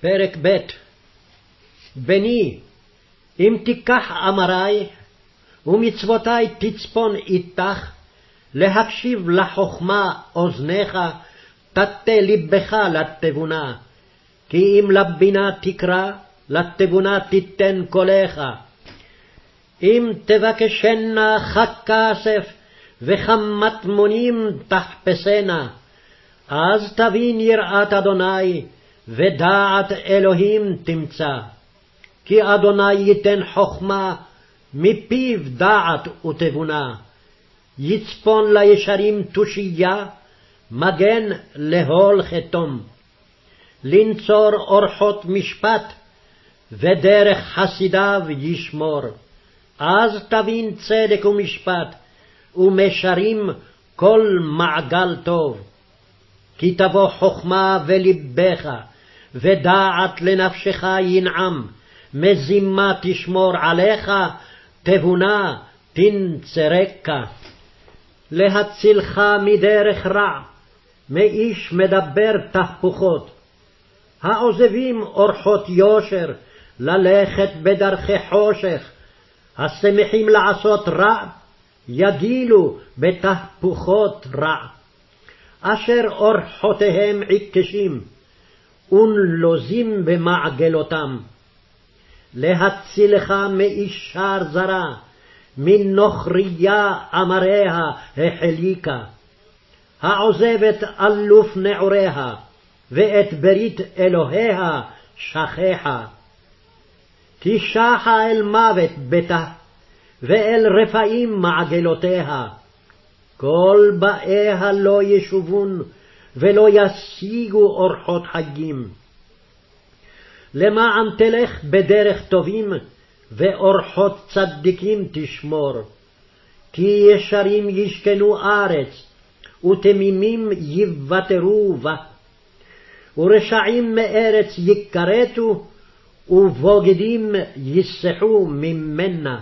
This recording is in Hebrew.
פרק ב' בני, אם תיקח אמרי, ומצוותי תצפון איתך, להקשיב לחכמה אוזניך, תטה לבך לתבונה. כי אם לבינה תקרא, לתבונה תיתן קולך. אם תבקשנה ככסף, וכמטמונים תחפשנה, אז תבין יראת אדוני, ודעת אלוהים תמצא. כי אדוני ייתן חכמה, מפיו דעת ותבונה. יצפון לישרים תושייה, מגן להול חתום. לנצור אורחות משפט, ודרך חסידיו ישמור. אז תבין צדק ומשפט, ומשרים כל מעגל טוב. כי תבוא חכמה ולבך, ודעת לנפשך ינעם, מזימה תשמור עליך, תבונה תנצרקה. להצילך מדרך רע, מאיש מדבר תהפוכות. העוזבים אורחות יושר, ללכת בדרכי חושך, השמחים לעשות רע, יגילו בתהפוכות רע. אשר אורחותיהם עיקשים, ונלוזים במעגלותם. להצילך מאישר זרה, מנוכריה אמריה החליקה. העוזבת אלוף נעוריה, ואת ברית אלוהיה שכחה. תשחה אל מוות ביתה, ואל רפאים מעגלותיה. כל באיה לא ישובון, ולא ישיגו אורחות חגים. למען תלך בדרך טובים, ואורחות צדיקים תשמור. כי ישרים ישכנו ארץ, ותמימים יוותרו בה. ורשעים מארץ יכרתו, ובוגדים יסחו ממנה.